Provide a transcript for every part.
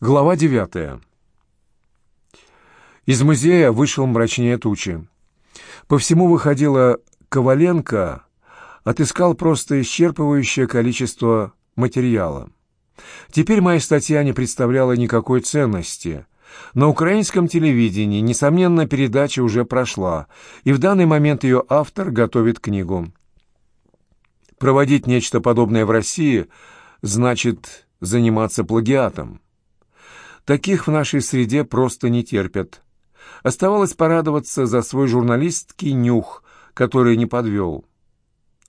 Глава девятая. Из музея вышел мрачнее тучи. По всему выходило, Коваленко отыскал просто исчерпывающее количество материала. Теперь моя статья не представляла никакой ценности. На украинском телевидении, несомненно, передача уже прошла, и в данный момент ее автор готовит книгу. Проводить нечто подобное в России значит заниматься плагиатом. Таких в нашей среде просто не терпят. Оставалось порадоваться за свой журналистский нюх, который не подвел.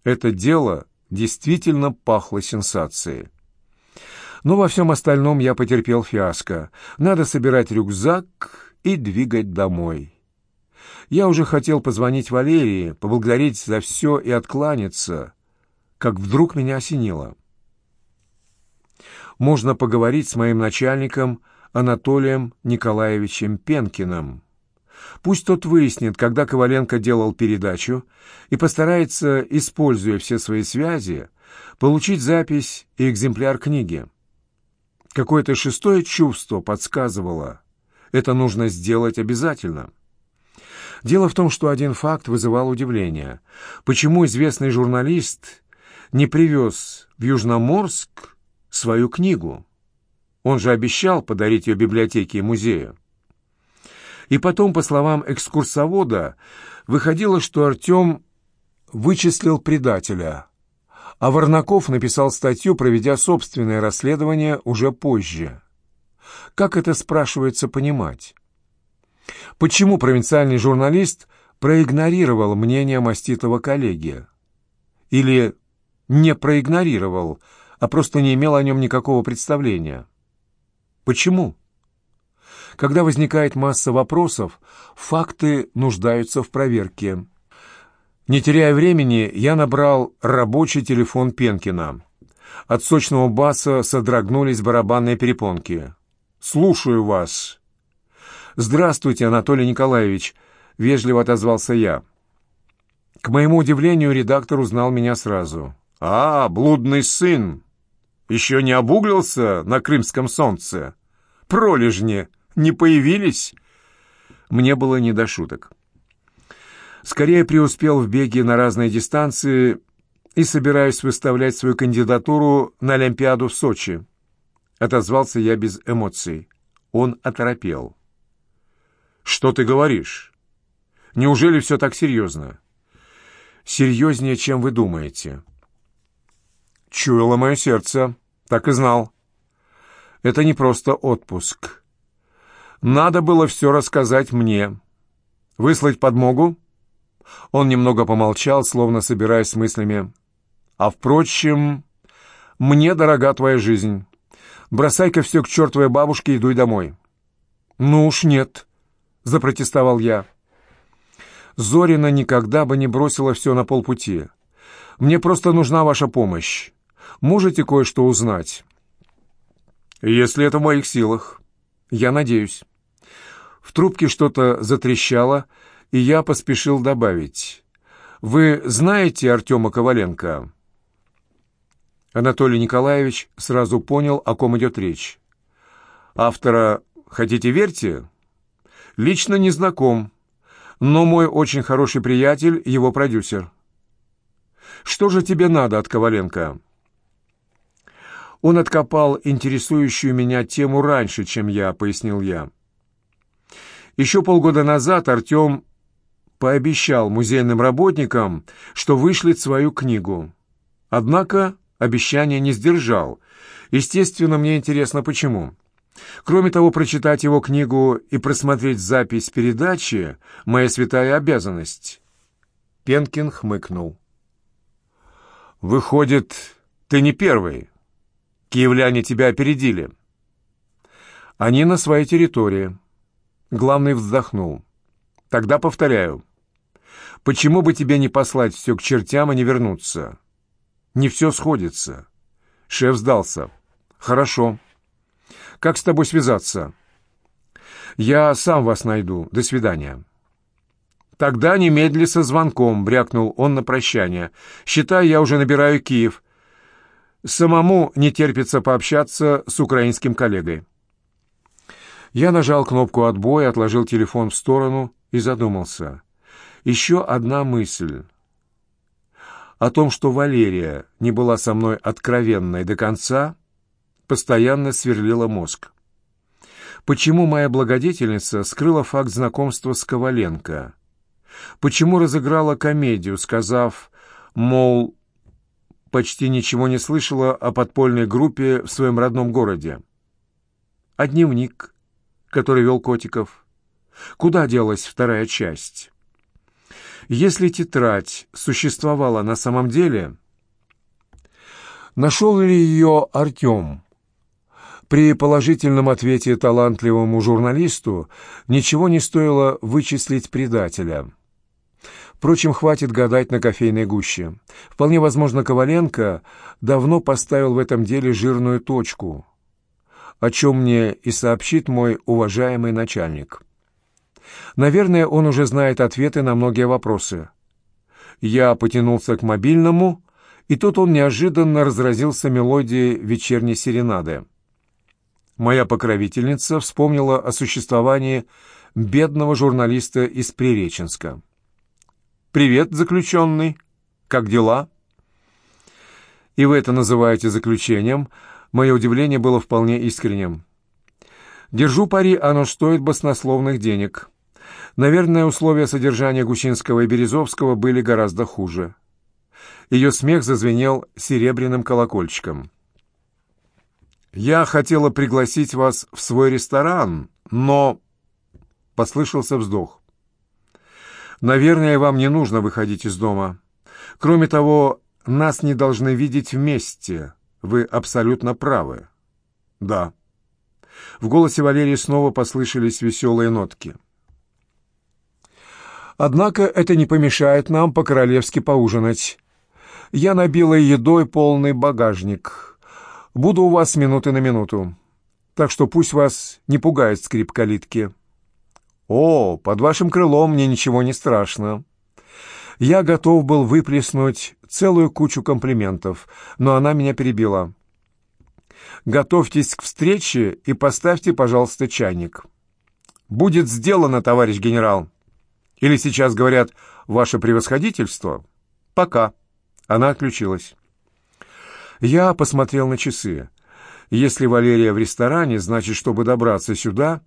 Это дело действительно пахло сенсацией. Но во всем остальном я потерпел фиаско. Надо собирать рюкзак и двигать домой. Я уже хотел позвонить Валерии, поблагодарить за все и откланяться, как вдруг меня осенило. Можно поговорить с моим начальником Анатолием Николаевичем Пенкиным. Пусть тот выяснит, когда Коваленко делал передачу, и постарается, используя все свои связи, получить запись и экземпляр книги. Какое-то шестое чувство подсказывало, это нужно сделать обязательно. Дело в том, что один факт вызывал удивление. Почему известный журналист не привез в Южноморск свою книгу? Он же обещал подарить ее библиотеке и музею. И потом, по словам экскурсовода, выходило, что Артем вычислил предателя, а Варнаков написал статью, проведя собственное расследование уже позже. Как это, спрашивается, понимать? Почему провинциальный журналист проигнорировал мнение маститого коллеги? Или не проигнорировал, а просто не имел о нем никакого представления? Почему? Когда возникает масса вопросов, факты нуждаются в проверке. Не теряя времени, я набрал рабочий телефон Пенкина. От сочного баса содрогнулись барабанные перепонки. «Слушаю вас». «Здравствуйте, Анатолий Николаевич», — вежливо отозвался я. К моему удивлению, редактор узнал меня сразу. «А, блудный сын! Еще не обуглился на крымском солнце? Пролежни не появились?» Мне было не до шуток скорее преуспел в беге на разные дистанции и собираюсь выставлять свою кандидатуру на Олимпиаду в Сочи. Отозвался я без эмоций. Он оторопел. «Что ты говоришь? Неужели все так серьезно?» «Серьезнее, чем вы думаете». «Чуяло мое сердце. Так и знал. Это не просто отпуск. Надо было все рассказать мне. Выслать подмогу?» Он немного помолчал, словно собираясь с мыслями. «А впрочем, мне дорога твоя жизнь. Бросай-ка все к чертовой бабушке и дуй домой». «Ну уж нет», — запротестовал я. Зорина никогда бы не бросила все на полпути. Мне просто нужна ваша помощь. Можете кое-что узнать?» «Если это в моих силах. Я надеюсь». В трубке что-то затрещало, — и я поспешил добавить. «Вы знаете Артема Коваленко?» Анатолий Николаевич сразу понял, о ком идет речь. «Автора хотите верьте?» «Лично не знаком, но мой очень хороший приятель, его продюсер». «Что же тебе надо от Коваленко?» Он откопал интересующую меня тему раньше, чем я, пояснил я. Еще полгода назад Артем пообещал музейным работникам, что вышлет свою книгу. Однако обещание не сдержал. Естественно, мне интересно, почему. Кроме того, прочитать его книгу и просмотреть запись передачи — моя святая обязанность. Пенкин хмыкнул. «Выходит, ты не первый. Киевляне тебя опередили». «Они на своей территории». Главный вздохнул. «Тогда повторяю. Почему бы тебе не послать все к чертям и не вернуться? Не все сходится. Шеф сдался. Хорошо. Как с тобой связаться? Я сам вас найду. До свидания. Тогда немедли со звонком, брякнул он на прощание. Считай, я уже набираю Киев. Самому не терпится пообщаться с украинским коллегой. Я нажал кнопку отбоя, отложил телефон в сторону и задумался. Еще одна мысль. О том, что Валерия не была со мной откровенной до конца, постоянно сверлила мозг. Почему моя благодетельница скрыла факт знакомства с Коваленко? Почему разыграла комедию, сказав, мол, почти ничего не слышала о подпольной группе в своем родном городе? А дневник, который вел Котиков? Куда делась вторая часть? Если тетрадь существовала на самом деле, нашел ли ее Артем? При положительном ответе талантливому журналисту ничего не стоило вычислить предателя. Впрочем, хватит гадать на кофейной гуще. Вполне возможно, Коваленко давно поставил в этом деле жирную точку, о чем мне и сообщит мой уважаемый начальник. Наверное, он уже знает ответы на многие вопросы. Я потянулся к мобильному, и тут он неожиданно разразился мелодией вечерней серенады моя покровительница вспомнила о существовании бедного журналиста из Приреченска. «Привет, заключенный! Как дела?» «И вы это называете заключением?» Мое удивление было вполне искренним. «Держу пари, оно стоит баснословных денег. Наверное, условия содержания Гущинского и Березовского были гораздо хуже». Ее смех зазвенел серебряным колокольчиком. «Я хотела пригласить вас в свой ресторан, но...» Послышался вздох. «Наверное, вам не нужно выходить из дома. Кроме того, нас не должны видеть вместе. Вы абсолютно правы». «Да». В голосе Валерии снова послышались веселые нотки. «Однако это не помешает нам по-королевски поужинать. Я набила едой полный багажник». Буду у вас минуты на минуту. Так что пусть вас не пугает скрип калитки. О, под вашим крылом мне ничего не страшно. Я готов был выплеснуть целую кучу комплиментов, но она меня перебила. Готовьтесь к встрече и поставьте, пожалуйста, чайник. Будет сделано, товарищ генерал. Или сейчас говорят «Ваше превосходительство»? Пока. Она отключилась. Я посмотрел на часы. Если Валерия в ресторане, значит, чтобы добраться сюда,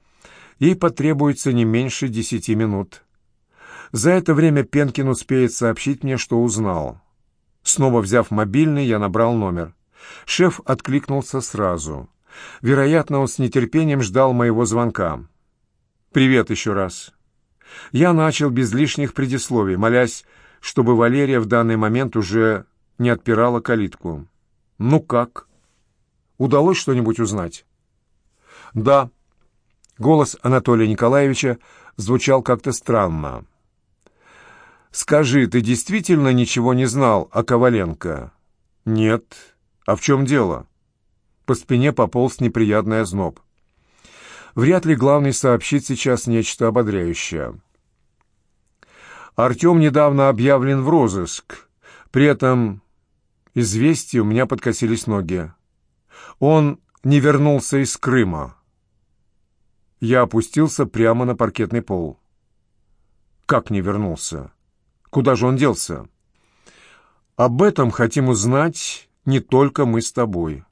ей потребуется не меньше десяти минут. За это время Пенкин успеет сообщить мне, что узнал. Снова взяв мобильный, я набрал номер. Шеф откликнулся сразу. Вероятно, он с нетерпением ждал моего звонка. «Привет еще раз». Я начал без лишних предисловий, молясь, чтобы Валерия в данный момент уже не отпирала калитку. «Ну как? Удалось что-нибудь узнать?» «Да». Голос Анатолия Николаевича звучал как-то странно. «Скажи, ты действительно ничего не знал о Коваленко?» «Нет. А в чем дело?» По спине пополз неприятный озноб. Вряд ли главный сообщит сейчас нечто ободряющее. Артем недавно объявлен в розыск. При этом известия у меня подкосились ноги. Он не вернулся из Крыма. Я опустился прямо на паркетный пол. Как не вернулся? Куда же он делся? Об этом хотим узнать не только мы с тобой.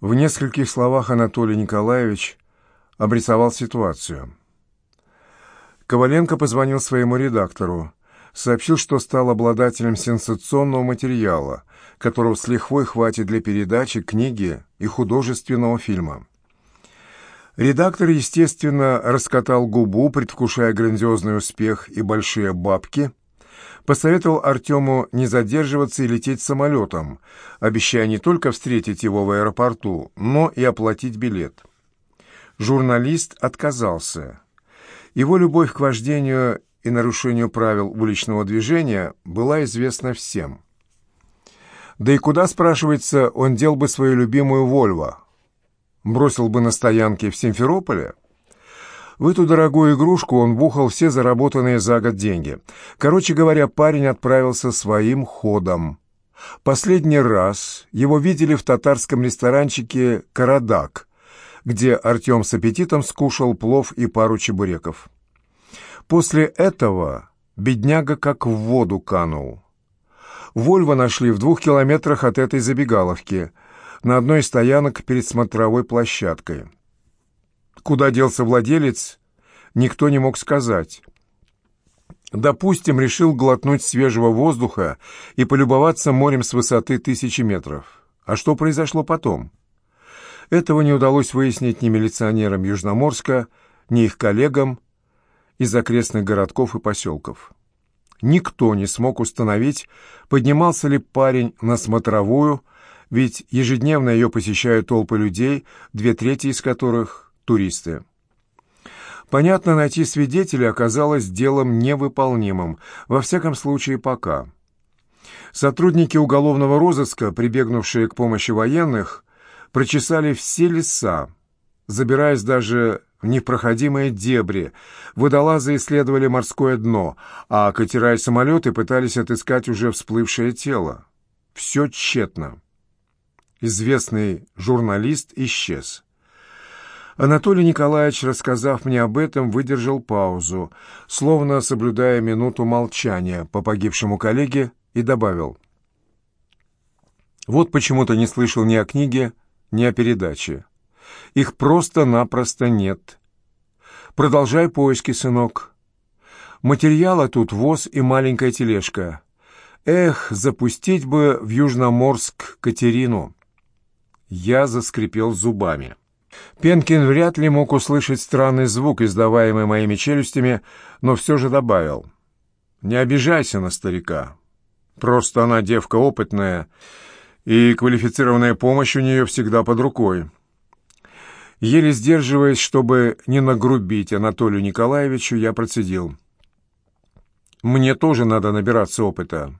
В нескольких словах Анатолий Николаевич обрисовал ситуацию. Коваленко позвонил своему редактору сообщил, что стал обладателем сенсационного материала, которого с лихвой хватит для передачи книги и художественного фильма. Редактор, естественно, раскатал губу, предвкушая грандиозный успех и большие бабки, посоветовал Артему не задерживаться и лететь самолетом, обещая не только встретить его в аэропорту, но и оплатить билет. Журналист отказался. Его любовь к вождению и нарушению правил уличного движения была известна всем. Да и куда, спрашивается, он дел бы свою любимую «Вольво»? Бросил бы на стоянке в Симферополе? В эту дорогую игрушку он бухал все заработанные за год деньги. Короче говоря, парень отправился своим ходом. Последний раз его видели в татарском ресторанчике «Карадак», где Артем с аппетитом скушал плов и пару чебуреков. После этого бедняга как в воду канул. Вольво нашли в двух километрах от этой забегаловки, на одной из стоянок перед смотровой площадкой. Куда делся владелец, никто не мог сказать. Допустим, решил глотнуть свежего воздуха и полюбоваться морем с высоты тысячи метров. А что произошло потом? Этого не удалось выяснить ни милиционерам Южноморска, ни их коллегам из окрестных городков и поселков. Никто не смог установить, поднимался ли парень на смотровую, ведь ежедневно ее посещают толпы людей, две трети из которых — туристы. Понятно, найти свидетеля оказалось делом невыполнимым, во всяком случае пока. Сотрудники уголовного розыска, прибегнувшие к помощи военных, прочесали все леса, забираясь даже в непроходимые дебри. Водолазы исследовали морское дно, а катера и самолеты пытались отыскать уже всплывшее тело. Все тщетно. Известный журналист исчез. Анатолий Николаевич, рассказав мне об этом, выдержал паузу, словно соблюдая минуту молчания по погибшему коллеге, и добавил. «Вот почему-то не слышал ни о книге, ни о передаче. Их просто-напросто нет. Продолжай поиски, сынок. Материала тут воз и маленькая тележка. Эх, запустить бы в Южноморск Катерину!» Я заскрипел зубами. Пенкин вряд ли мог услышать странный звук, издаваемый моими челюстями, но все же добавил. «Не обижайся на старика. Просто она девка опытная, и квалифицированная помощь у нее всегда под рукой». Еле сдерживаясь, чтобы не нагрубить Анатолию Николаевичу, я процедил. «Мне тоже надо набираться опыта».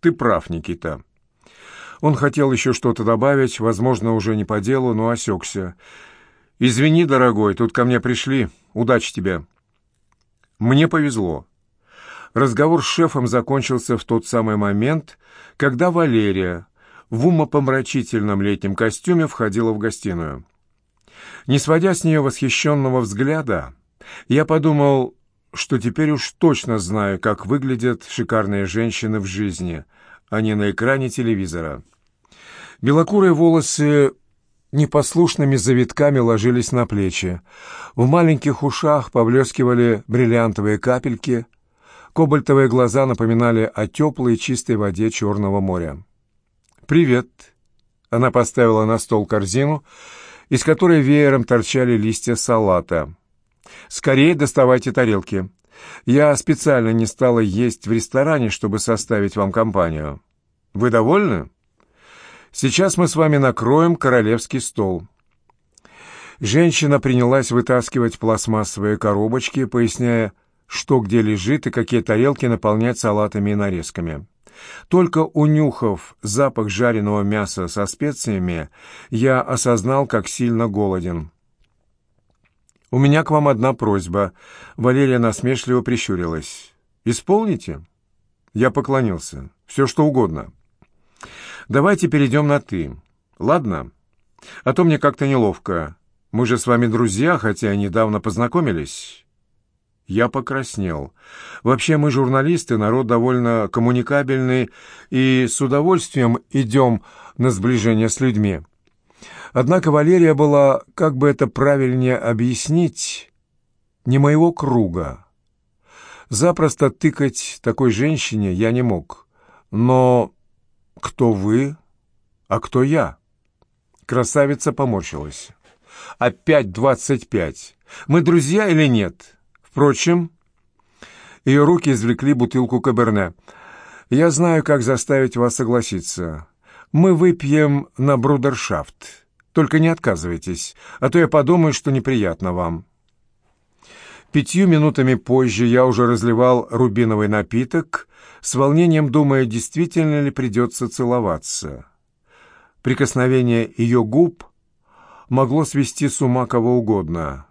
«Ты прав, Никита». Он хотел еще что-то добавить, возможно, уже не по делу, но осекся. «Извини, дорогой, тут ко мне пришли. Удачи тебе». Мне повезло. Разговор с шефом закончился в тот самый момент, когда Валерия в умопомрачительном летнем костюме входила в гостиную. Не сводя с нее восхищенного взгляда, я подумал, что теперь уж точно знаю, как выглядят шикарные женщины в жизни — а не на экране телевизора. Белокурые волосы непослушными завитками ложились на плечи. В маленьких ушах поблескивали бриллиантовые капельки. Кобальтовые глаза напоминали о теплой чистой воде Черного моря. «Привет!» Она поставила на стол корзину, из которой веером торчали листья салата. «Скорее доставайте тарелки. Я специально не стала есть в ресторане, чтобы составить вам компанию. Вы довольны? Сейчас мы с вами накроем королевский стол». Женщина принялась вытаскивать пластмассовые коробочки, поясняя, что где лежит и какие тарелки наполнять салатами и нарезками. Только унюхав запах жареного мяса со специями, я осознал, как сильно голоден. «У меня к вам одна просьба». Валерия насмешливо прищурилась. «Исполните?» Я поклонился. «Все, что угодно». «Давайте перейдем на «ты». Ладно? А то мне как-то неловко. Мы же с вами друзья, хотя недавно познакомились». Я покраснел. Вообще мы журналисты, народ довольно коммуникабельный, и с удовольствием идем на сближение с людьми. Однако Валерия была, как бы это правильнее объяснить, не моего круга. Запросто тыкать такой женщине я не мог. Но кто вы, а кто я? Красавица поморщилась. Опять двадцать пять. Мы друзья или нет? Впрочем, ее руки извлекли бутылку Каберне. Я знаю, как заставить вас согласиться. Мы выпьем на брудершафт. Только не отказывайтесь, а то я подумаю, что неприятно вам». Пятью минутами позже я уже разливал рубиновый напиток, с волнением думая, действительно ли придется целоваться. Прикосновение ее губ могло свести с ума кого угодно.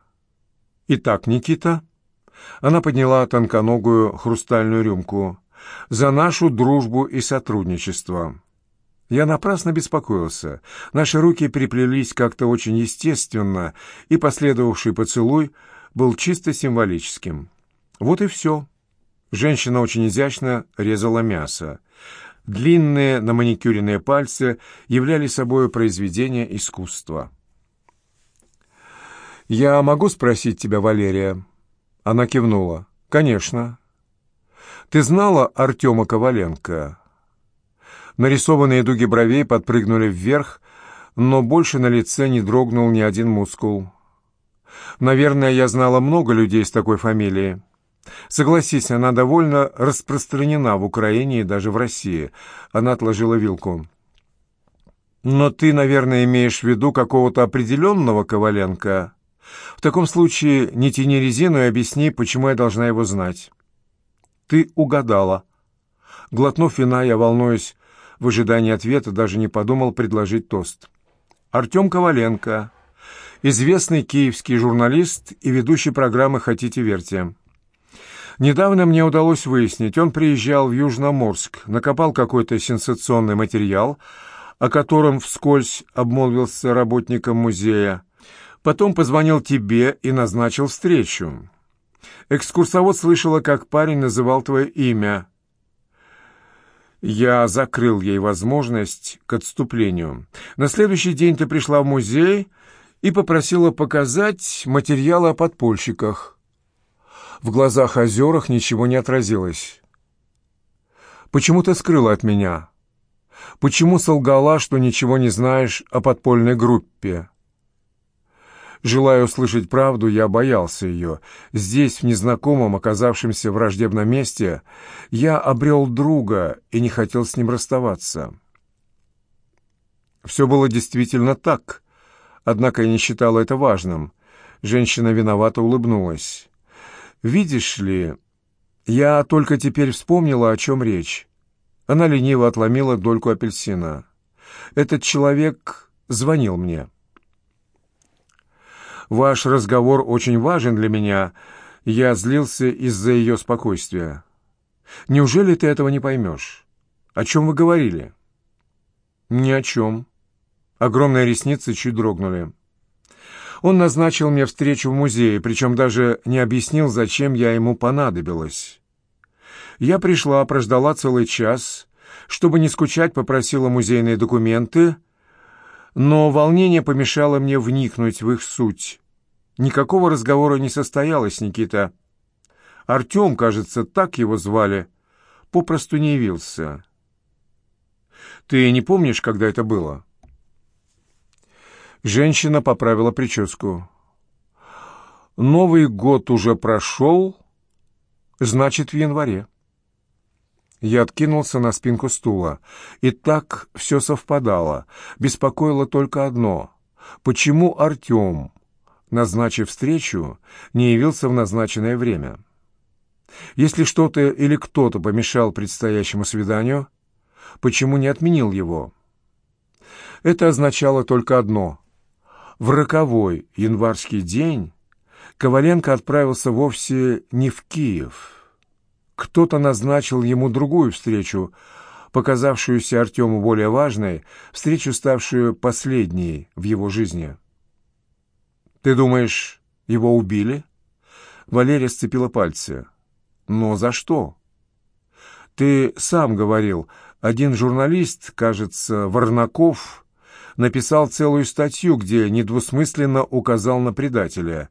«Итак, Никита...» Она подняла тонконогую хрустальную рюмку. «За нашу дружбу и сотрудничество». Я напрасно беспокоился. Наши руки переплелись как-то очень естественно, и последовавший поцелуй был чисто символическим. Вот и все. Женщина очень изящно резала мясо. Длинные наманикюренные пальцы являли собой произведение искусства. «Я могу спросить тебя, Валерия?» Она кивнула. «Конечно». «Ты знала Артема Коваленко?» Нарисованные дуги бровей подпрыгнули вверх, но больше на лице не дрогнул ни один мускул. «Наверное, я знала много людей с такой фамилией». Согласись, она довольно распространена в Украине и даже в России. Она отложила вилку. Но ты, наверное, имеешь в виду какого-то определенного Коваленко. В таком случае не тяни резину и объясни, почему я должна его знать. Ты угадала. Глотнув вина, я, волнуюсь, в ожидании ответа, даже не подумал предложить тост. Артем Коваленко, известный киевский журналист и ведущий программы «Хотите, верьте». Недавно мне удалось выяснить, он приезжал в Южноморск, накопал какой-то сенсационный материал, о котором вскользь обмолвился работникам музея. Потом позвонил тебе и назначил встречу. Экскурсовод слышала, как парень называл твое имя. Я закрыл ей возможность к отступлению. На следующий день ты пришла в музей и попросила показать материалы о подпольщиках. В глазах озерах ничего не отразилось. «Почему ты скрыла от меня? Почему солгала, что ничего не знаешь о подпольной группе?» Желая услышать правду, я боялся ее. Здесь, в незнакомом, оказавшемся враждебном месте, я обрел друга и не хотел с ним расставаться. Все было действительно так, однако я не считала это важным. Женщина виновато улыбнулась. «Видишь ли, я только теперь вспомнила, о чем речь». Она лениво отломила дольку апельсина. «Этот человек звонил мне». «Ваш разговор очень важен для меня. Я злился из-за ее спокойствия. Неужели ты этого не поймешь? О чем вы говорили?» «Ни о чем». Огромные ресницы чуть дрогнули. Он назначил мне встречу в музее, причем даже не объяснил, зачем я ему понадобилась. Я пришла, прождала целый час, чтобы не скучать, попросила музейные документы, но волнение помешало мне вникнуть в их суть. Никакого разговора не состоялось, Никита. Артем, кажется, так его звали, попросту не явился. Ты не помнишь, когда это было?» Женщина поправила прическу. «Новый год уже прошел, значит, в январе». Я откинулся на спинку стула. И так все совпадало. Беспокоило только одно. Почему Артем, назначив встречу, не явился в назначенное время? Если что-то или кто-то помешал предстоящему свиданию, почему не отменил его? Это означало только одно. В роковой январский день Коваленко отправился вовсе не в Киев. Кто-то назначил ему другую встречу, показавшуюся Артему более важной, встречу, ставшую последней в его жизни. «Ты думаешь, его убили?» Валерия сцепила пальцы. «Но за что?» «Ты сам говорил, один журналист, кажется, Варнаков, написал целую статью, где недвусмысленно указал на предателя.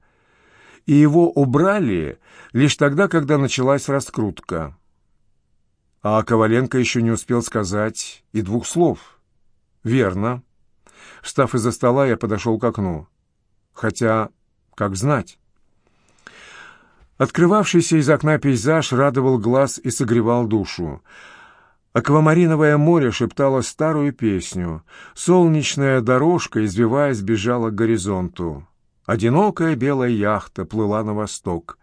И его убрали лишь тогда, когда началась раскрутка. А Коваленко еще не успел сказать и двух слов. «Верно». Встав из-за стола, я подошел к окну. Хотя, как знать. Открывавшийся из окна пейзаж радовал глаз и согревал душу. Аквамариновое море шептало старую песню. Солнечная дорожка, извиваясь, бежала к горизонту. Одинокая белая яхта плыла на восток.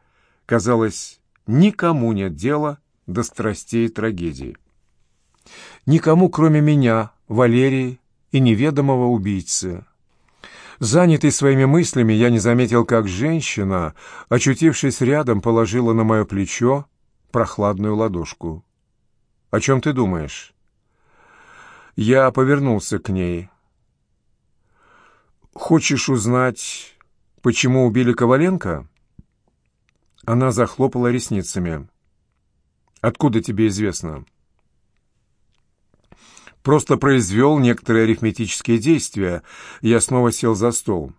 Казалось, никому нет дела до страстей и трагедий. Никому, кроме меня, Валерии и неведомого убийцы. Занятый своими мыслями, я не заметил, как женщина, очутившись рядом, положила на мое плечо прохладную ладошку. «О чем ты думаешь?» Я повернулся к ней. «Хочешь узнать, почему убили Коваленко?» Она захлопала ресницами. «Откуда тебе известно?» «Просто произвел некоторые арифметические действия. Я снова сел за стол».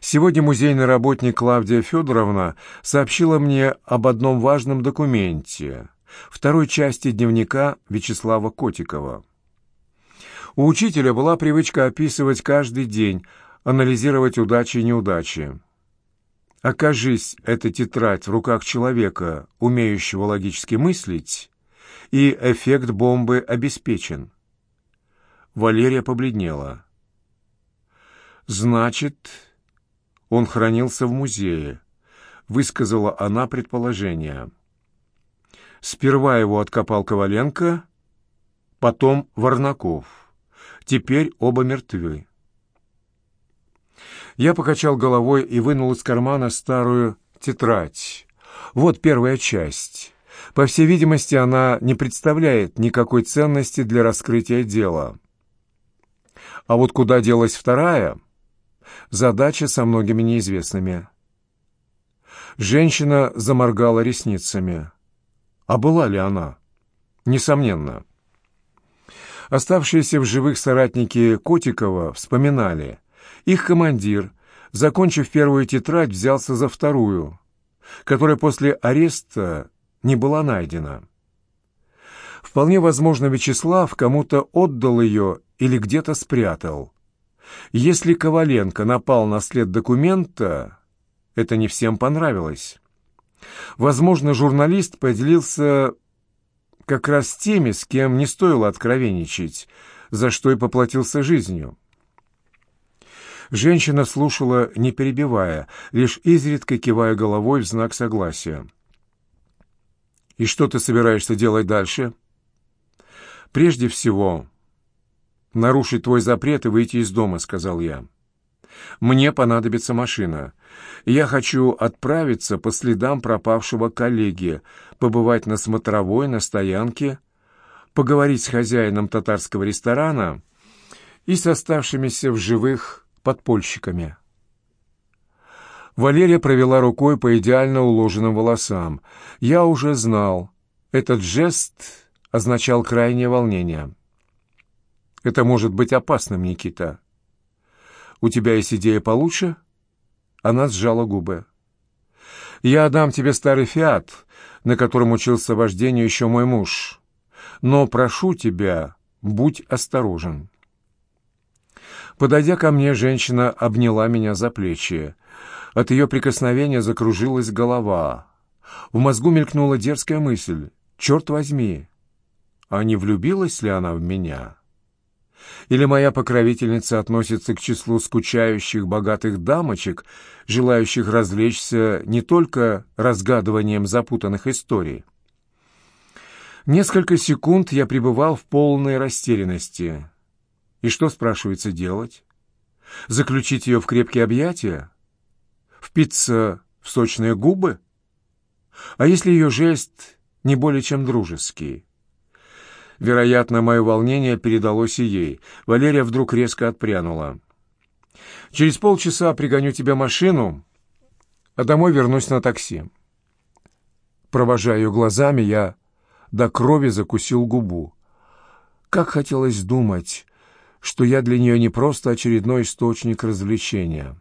Сегодня музейный работник Клавдия Федоровна сообщила мне об одном важном документе, второй части дневника Вячеслава Котикова. У учителя была привычка описывать каждый день, анализировать удачи и неудачи. Окажись эта тетрадь в руках человека, умеющего логически мыслить, и эффект бомбы обеспечен. Валерия побледнела. «Значит, он хранился в музее», — высказала она предположение. Сперва его откопал Коваленко, потом Варнаков. Теперь оба мертвы. Я покачал головой и вынул из кармана старую тетрадь. Вот первая часть. По всей видимости, она не представляет никакой ценности для раскрытия дела. А вот куда делась вторая? Задача со многими неизвестными. Женщина заморгала ресницами. А была ли она? Несомненно. Оставшиеся в живых соратники Котикова вспоминали – их командир, закончив первую тетрадь, взялся за вторую, которая после ареста не была найдена. Вполне возможно, Вячеслав кому-то отдал ее или где-то спрятал. Если Коваленко напал на след документа, это не всем понравилось. Возможно, журналист поделился как раз теми, с кем не стоило откровенничать, за что и поплатился жизнью. Женщина слушала, не перебивая, лишь изредка кивая головой в знак согласия. «И что ты собираешься делать дальше?» «Прежде всего, нарушить твой запрет и выйти из дома», — сказал я. «Мне понадобится машина. Я хочу отправиться по следам пропавшего коллеги, побывать на смотровой, на стоянке, поговорить с хозяином татарского ресторана и с оставшимися в живых подпольщиками. Валерия провела рукой по идеально уложенным волосам. Я уже знал, этот жест означал крайнее волнение. «Это может быть опасным, Никита. У тебя есть идея получше?» Она сжала губы. «Я отдам тебе старый «Фиат», на котором учился вождению еще мой муж. Но прошу тебя, будь осторожен». Подойдя ко мне, женщина обняла меня за плечи. От ее прикосновения закружилась голова. В мозгу мелькнула дерзкая мысль. «Черт возьми! А не влюбилась ли она в меня?» Или моя покровительница относится к числу скучающих богатых дамочек, желающих развлечься не только разгадыванием запутанных историй? Несколько секунд я пребывал в полной растерянности. И что, спрашивается, делать? Заключить ее в крепкие объятия? Впиться в сочные губы? А если ее жест не более чем дружеский? Вероятно, мое волнение передалось и ей. Валерия вдруг резко отпрянула. «Через полчаса пригоню тебе машину, а домой вернусь на такси». Провожая ее глазами, я до крови закусил губу. Как хотелось думать, что я для нее не просто очередной источник развлечения.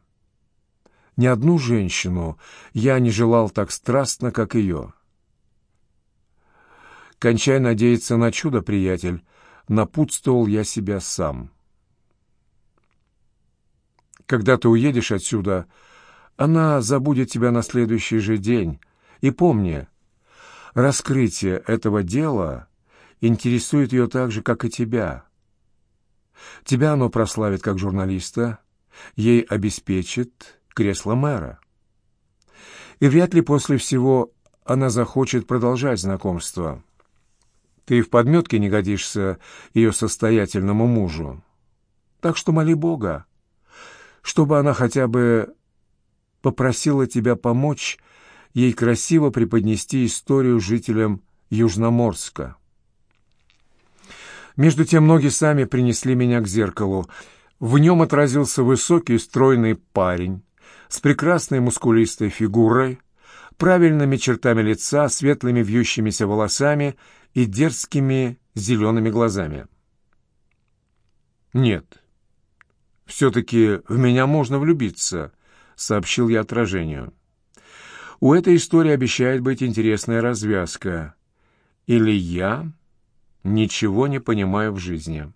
Ни одну женщину я не желал так страстно, как ее. Кончай надеяться на чудо, приятель, напутствовал я себя сам. Когда ты уедешь отсюда, она забудет тебя на следующий же день. И помни, раскрытие этого дела интересует ее так же, как и тебя. Тебя оно прославит как журналиста, ей обеспечит кресло мэра. И вряд ли после всего она захочет продолжать знакомство. Ты в подметке не годишься ее состоятельному мужу. Так что моли Бога, чтобы она хотя бы попросила тебя помочь ей красиво преподнести историю жителям Южноморска. Между тем ноги сами принесли меня к зеркалу. В нем отразился высокий, стройный парень с прекрасной мускулистой фигурой, правильными чертами лица, светлыми вьющимися волосами и дерзкими зелеными глазами. «Нет, все-таки в меня можно влюбиться», — сообщил я отражению. «У этой истории обещает быть интересная развязка. Или я ничего не понимаю в жизни».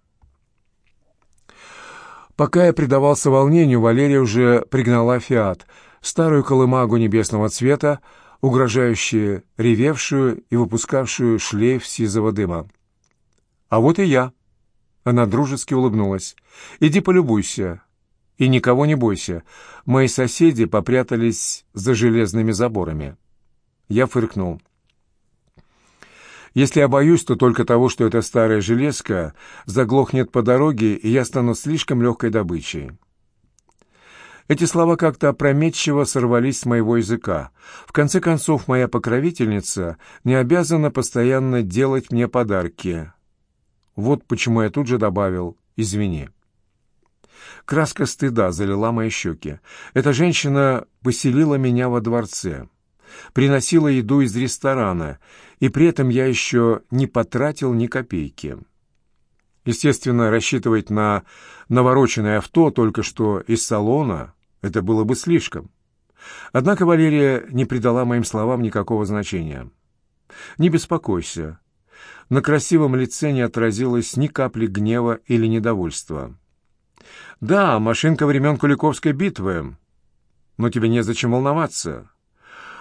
Пока я предавался волнению, Валерия уже пригнала «Фиат», старую колымагу небесного цвета, угрожающую, ревевшую и выпускавшую шлейф сизого дыма. «А вот и я». Она дружески улыбнулась. «Иди полюбуйся. И никого не бойся. Мои соседи попрятались за железными заборами». Я фыркнул. «Если я боюсь, то только того, что эта старая железка заглохнет по дороге, и я стану слишком легкой добычей». Эти слова как-то опрометчиво сорвались с моего языка. В конце концов, моя покровительница не обязана постоянно делать мне подарки. Вот почему я тут же добавил «извини». Краска стыда залила мои щеки. Эта женщина поселила меня во дворце, приносила еду из ресторана, и при этом я еще не потратил ни копейки. Естественно, рассчитывать на навороченное авто только что из салона — это было бы слишком. Однако Валерия не придала моим словам никакого значения. «Не беспокойся, на красивом лице не отразилось ни капли гнева или недовольства. «Да, машинка времен Куликовской битвы. Но тебе незачем волноваться.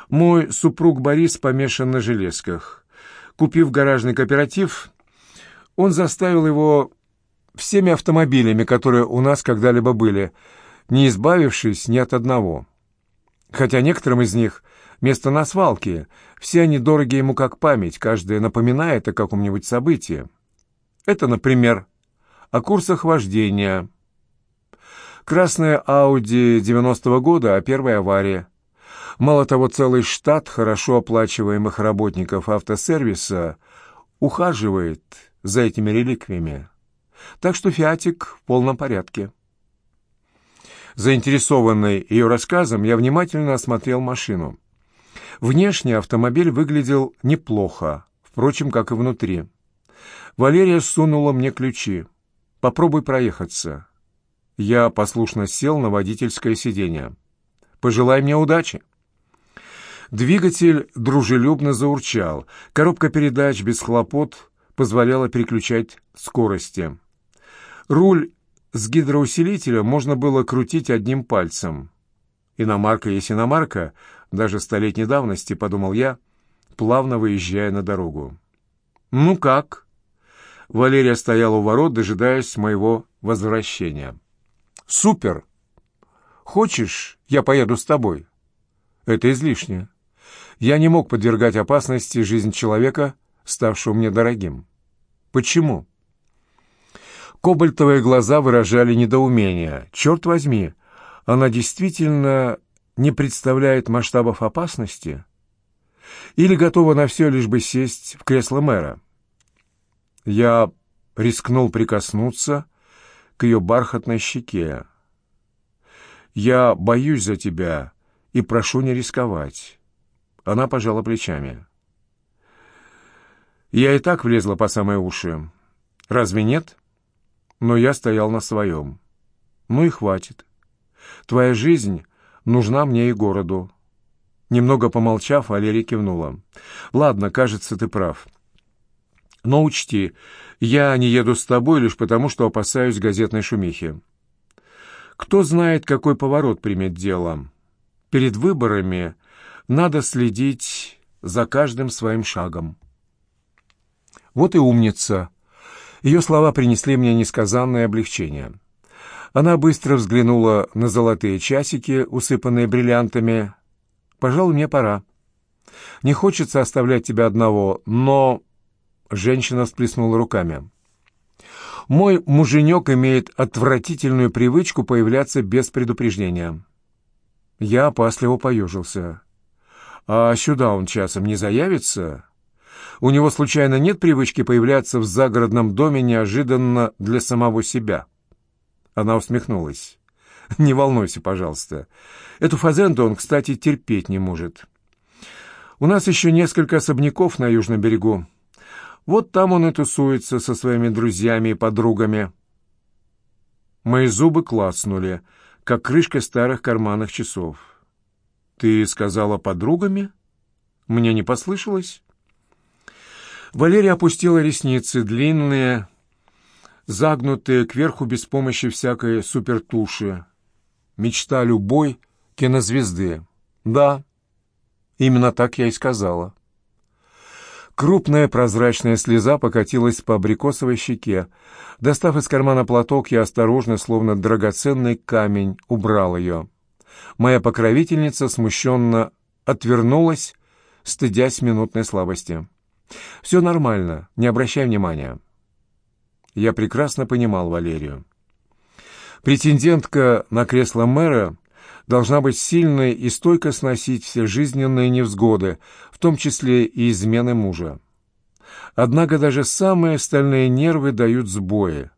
Мой супруг Борис помешан на железках. Купив гаражный кооператив, он заставил его всеми автомобилями, которые у нас когда-либо были, не избавившись ни от одного. Хотя некоторым из них место на свалке. Все они дороги ему как память, каждая напоминает о каком-нибудь событии. Это, например, о курсах вождения. Красная Ауди 90-го года, а первая авария. Мало того, целый штат хорошо оплачиваемых работников автосервиса ухаживает за этими реликвиями. Так что «Фиатик» в полном порядке. Заинтересованный ее рассказом, я внимательно осмотрел машину. Внешне автомобиль выглядел неплохо, впрочем, как и внутри. Валерия сунула мне ключи. «Попробуй проехаться». Я послушно сел на водительское сиденье. «Пожелай мне удачи». Двигатель дружелюбно заурчал. Коробка передач без хлопот позволяла переключать скорости. Руль с гидроусилителем можно было крутить одним пальцем. Иномарка есть иномарка, даже столетней давности, подумал я, плавно выезжая на дорогу. «Ну как?» Валерия стояла у ворот, дожидаясь моего возвращения. «Супер! Хочешь, я поеду с тобой?» «Это излишне. Я не мог подвергать опасности жизнь человека, ставшего мне дорогим. Почему?» Кобальтовые глаза выражали недоумение. «Черт возьми, она действительно не представляет масштабов опасности? Или готова на все, лишь бы сесть в кресло мэра? Я рискнул прикоснуться к ее бархатной щеке. «Я боюсь за тебя и прошу не рисковать». Она пожала плечами. «Я и так влезла по самые уши. Разве нет?» Но я стоял на своем. «Ну и хватит. Твоя жизнь нужна мне и городу». Немного помолчав, Валерия кивнула. «Ладно, кажется, ты прав. Но учти, я не еду с тобой лишь потому, что опасаюсь газетной шумихи. Кто знает, какой поворот примет дело. Перед выборами надо следить за каждым своим шагом». Вот и умница. Ее слова принесли мне несказанное облегчение. Она быстро взглянула на золотые часики, усыпанные бриллиантами. «Пожалуй, мне пора. Не хочется оставлять тебя одного, но...» Женщина всплеснула руками. «Мой муженек имеет отвратительную привычку появляться без предупреждения». Я опасливо поежился. «А сюда он часом не заявится? У него случайно нет привычки появляться в загородном доме неожиданно для самого себя?» Она усмехнулась. «Не волнуйся, пожалуйста. Эту фазенду он, кстати, терпеть не может. У нас еще несколько особняков на южном берегу. Вот там он и тусуется со своими друзьями и подругами». Мои зубы клацнули, как крышка старых карманных часов. «Ты сказала подругами?» «Мне не послышалось?» Валерия опустила ресницы, длинные, загнутые кверху без помощи всякой супертуши. Мечта любой кинозвезды. Да, именно так я и сказала. Крупная прозрачная слеза покатилась по абрикосовой щеке. Достав из кармана платок, я осторожно, словно драгоценный камень, убрал ее. Моя покровительница смущенно отвернулась, стыдясь минутной слабости. «Все нормально, не обращай внимания». Я прекрасно понимал Валерию. Претендентка на кресло мэра должна быть сильной и стойко сносить все жизненные невзгоды, в том числе и измены мужа. Однако даже самые стальные нервы дают сбои.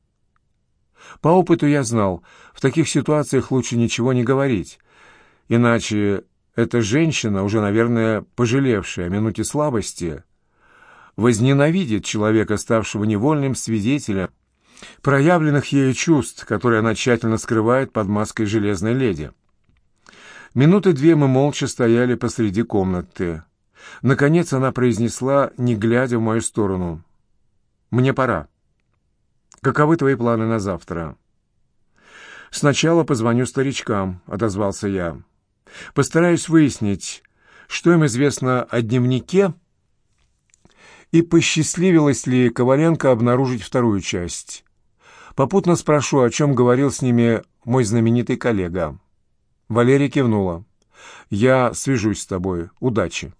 По опыту я знал, в таких ситуациях лучше ничего не говорить, иначе эта женщина, уже, наверное, пожалевшая о минуте слабости, возненавидит человека, ставшего невольным свидетелем проявленных ею чувств, которые она тщательно скрывает под маской железной леди. Минуты две мы молча стояли посреди комнаты. Наконец она произнесла, не глядя в мою сторону. «Мне пора. Каковы твои планы на завтра?» «Сначала позвоню старичкам», — отозвался я. «Постараюсь выяснить, что им известно о дневнике и посчастливилось ли Коваленко обнаружить вторую часть. Попутно спрошу, о чем говорил с ними мой знаменитый коллега. Валерия кивнула. «Я свяжусь с тобой. Удачи!»